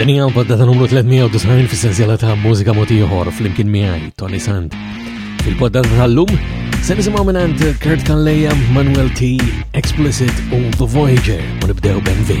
Dinija u baddata numru 390 fil-sensiela ta' mużika motiħor fl-imkien miħaj, Tony Sand. Fil-poddata tal-lum, se nisimaw minant Kurt Kalleja, Manuel T, Explicit u The Voyager, u nibdew Ben V.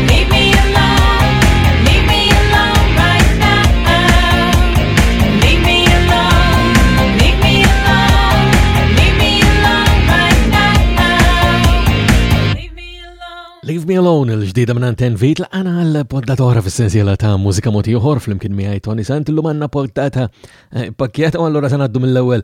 Me Alone, il-ġdida minn Anten Vit, l-għana għal-poddatora fil-sensiela ta' mużika moti uħor fl-imkien miħaj Tony Sant, l-lum għanna portata eh, pakjata u għallura sanaddu mill-ewel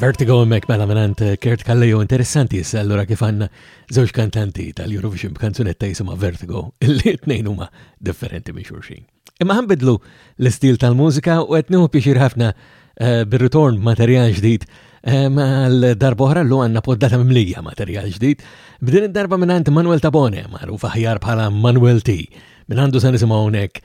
Vertigo mek mela minant eh, Kurt Kallejo interessanti issa allura kif għanna żewġ kantanti tal-Eurovision b'kanzunetta jisimha Vertigo li tnejn huma differenti minn xulxin. Imma ħanbidlu l-istil tal-mużika u qed nieħu pixir ħafna eh, bir-ritorn materjal ġdid eh, mal darboħra l għanna poddata mimlija materjal ġdid. B'din id-darba minant Manuel Tabone, magħruf aħjar bħala Manuel T. Minn għandu se nisimgħu hawnhekk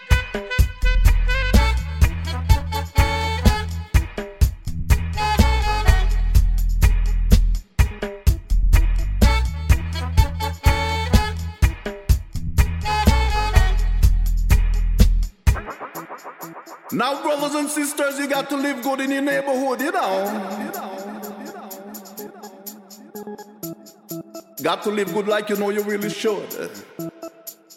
Now, brothers and sisters, you got to live good in your neighborhood, you know. Got to live good like you know you really should.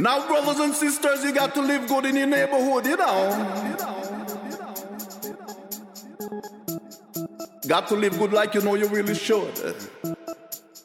Now, brothers and sisters, you got to live good in your neighborhood, you know. Got to live good like you know you really should.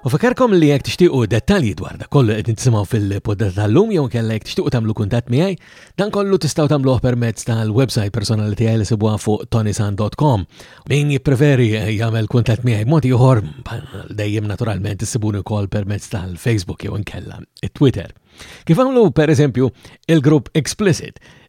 U fakarkom li jek tixtiqu dettalji dwar da kollu qed nisimgħu fil-poddata tal-lum jew kella jek tixtiqu tagħmlu kuntatt miegħi, dan kollu tistgħu tagħmluh permezz tal-website personali tiegħi li sibuha fuq tonisan.com. Min jippreferi eh, jagħmel kuntatt miegħi mod ieħor dejjem naturalment issibuni wkoll permezz tal-Facebook jew inkella it-Twitter. Kif għamlu per eżempju il-grupp Explicit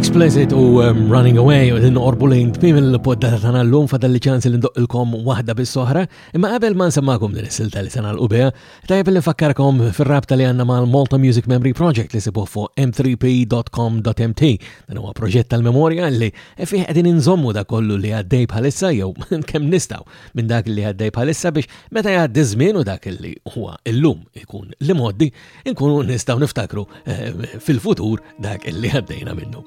Explicit u um, Running Away u l-inqorbu lejn tmim il-poddata tana l-lum fadal li ċans li ndoqqilkom wahda bis-soħra, imma qabel ma nsemmakum din is-silta li sena l-qubija, Tajab li nfakkarkom fil-rabta li għanna mal Malta Music Memory Project li sibuħ fu m3p.com.mt. Dan huwa proġett tal-memorja li fih qegħdin inżommu da kollu li għaddej bħalissa jew kemm nistaw minn dak li għaddej bħalissa biex meta jgħaddi żmien u dak li huwa illum ikun li moddi nkunu nistaw niftakru eh, fil-futur dak li għaddejna minnu.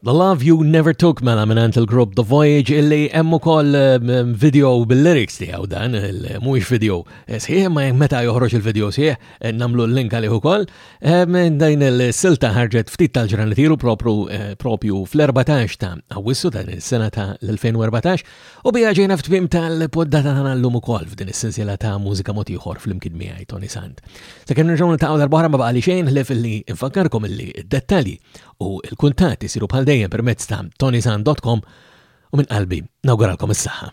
The Love You Never Took mela minant il-grupp The Voyage illi hemm ukoll ehm, video bil-lyrics tiegħu dan, mhuwiex video eh, sħiħ, ma meta joħroġ il-video sħiħ eh, nagħmlu l-link għalih ukoll. Ehm, din il-silta ħarġet ftit tal-ġranet ilu eh, propju fl-14 ta' Awwissu dan is-sena ta' l-2014 u bija ġejna f'tmiem tal-poddata tagħna llum ukoll f'din is-sensiela ta' mużika mod ieħor flimkien miegħi Tony Sand. Sakemm nerġgħu niltaqgħu darb'oħra ma baqali xejn ħlef illi infakkarkom illi dettalji u l-kuntatt isiru bħal dejjem permezz ta' tonisan.com u minn qalbi nawguralkom is-saħħa.